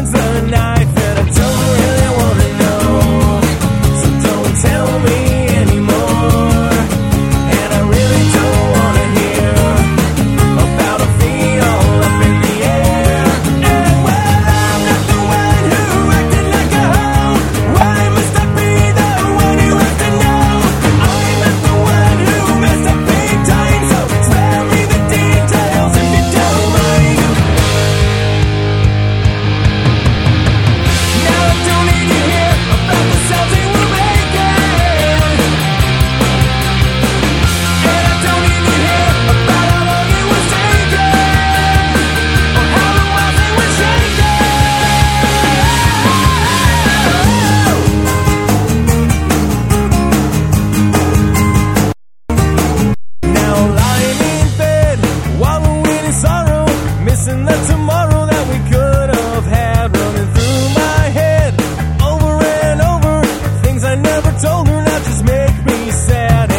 turns the knife, You just make me sad